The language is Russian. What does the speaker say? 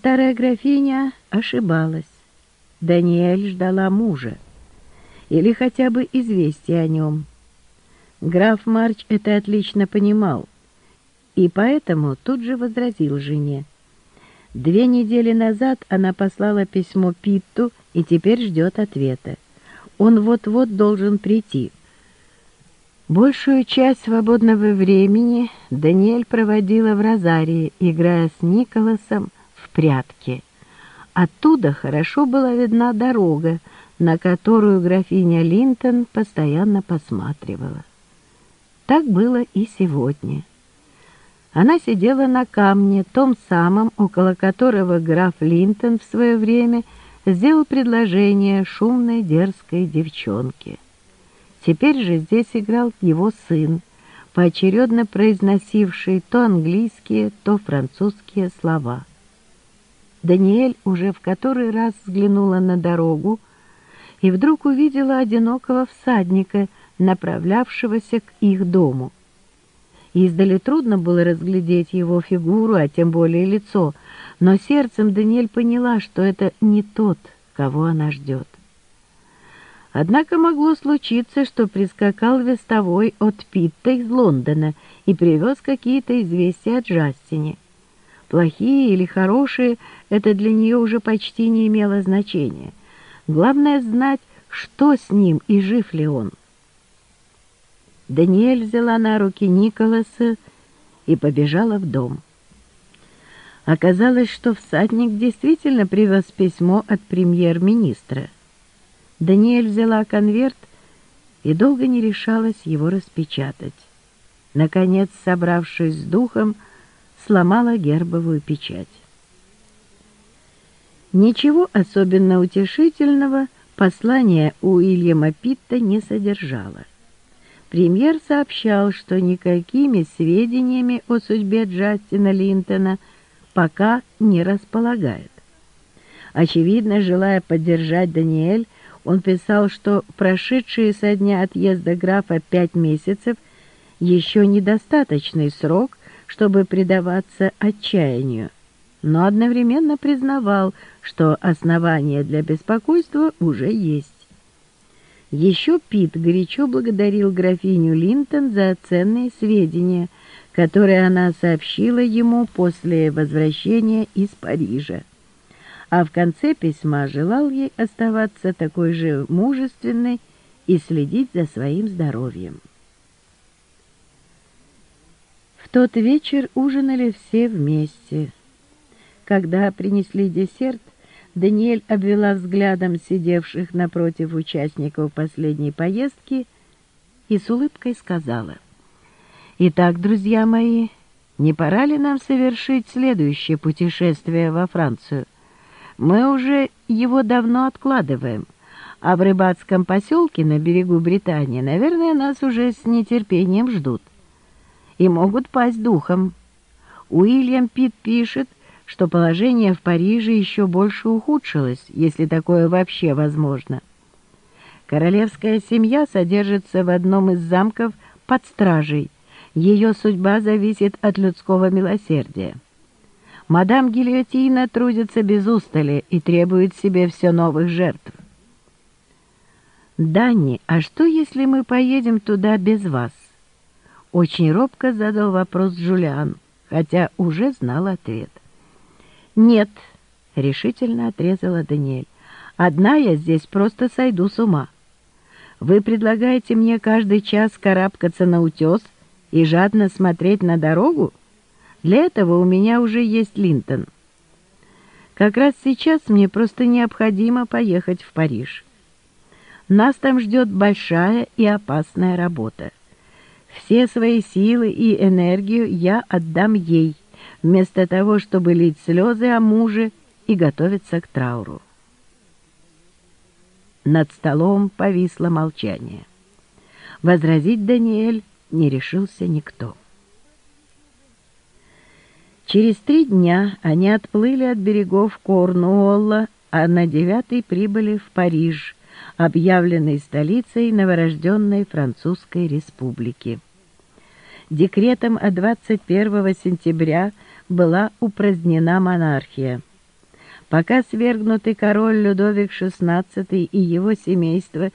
Старая графиня ошибалась. Даниэль ждала мужа. Или хотя бы известия о нем. Граф Марч это отлично понимал. И поэтому тут же возразил жене. Две недели назад она послала письмо Питту и теперь ждет ответа. Он вот-вот должен прийти. Большую часть свободного времени Даниэль проводила в Розарии, играя с Николасом в прятки. Оттуда хорошо была видна дорога, на которую графиня Линтон постоянно посматривала. Так было и сегодня. Она сидела на камне, том самом, около которого граф Линтон в свое время сделал предложение шумной дерзкой девчонке. Теперь же здесь играл его сын, поочередно произносивший то английские, то французские слова. Даниэль уже в который раз взглянула на дорогу и вдруг увидела одинокого всадника, направлявшегося к их дому. Издали трудно было разглядеть его фигуру, а тем более лицо, но сердцем Даниэль поняла, что это не тот, кого она ждет. Однако могло случиться, что прискакал вестовой от Питта из Лондона и привез какие-то известия о Джастине. Плохие или хорошие, это для нее уже почти не имело значения. Главное знать, что с ним и жив ли он. Даниэль взяла на руки Николаса и побежала в дом. Оказалось, что всадник действительно привез письмо от премьер-министра — Даниэль взяла конверт и долго не решалась его распечатать. Наконец, собравшись с духом, сломала гербовую печать. Ничего особенно утешительного послание Уильяма Питта не содержало. Премьер сообщал, что никакими сведениями о судьбе Джастина Линтона пока не располагает. Очевидно, желая поддержать Даниэль, он писал, что прошедшие со дня отъезда графа пять месяцев еще недостаточный срок, чтобы предаваться отчаянию, но одновременно признавал, что основания для беспокойства уже есть. Еще Пит горячо благодарил графиню Линтон за ценные сведения, которые она сообщила ему после возвращения из Парижа а в конце письма желал ей оставаться такой же мужественной и следить за своим здоровьем. В тот вечер ужинали все вместе. Когда принесли десерт, Даниэль обвела взглядом сидевших напротив участников последней поездки и с улыбкой сказала, «Итак, друзья мои, не пора ли нам совершить следующее путешествие во Францию?» Мы уже его давно откладываем, а в рыбацком поселке на берегу Британии, наверное, нас уже с нетерпением ждут. И могут пасть духом. Уильям Пит пишет, что положение в Париже еще больше ухудшилось, если такое вообще возможно. Королевская семья содержится в одном из замков под стражей. Ее судьба зависит от людского милосердия. Мадам Гильотина трудится без устали и требует себе все новых жертв. «Данни, а что, если мы поедем туда без вас?» Очень робко задал вопрос Джулиан, хотя уже знал ответ. «Нет», — решительно отрезала Даниэль, — «одна я здесь просто сойду с ума. Вы предлагаете мне каждый час карабкаться на утес и жадно смотреть на дорогу?» Для этого у меня уже есть Линтон. Как раз сейчас мне просто необходимо поехать в Париж. Нас там ждет большая и опасная работа. Все свои силы и энергию я отдам ей, вместо того, чтобы лить слезы о муже и готовиться к трауру. Над столом повисло молчание. Возразить Даниэль не решился никто. Через три дня они отплыли от берегов Корнуолла, а на девятый прибыли в Париж, объявленный столицей новорожденной Французской республики. Декретом от 21 сентября была упразднена монархия. Пока свергнутый король Людовик XVI и его семейство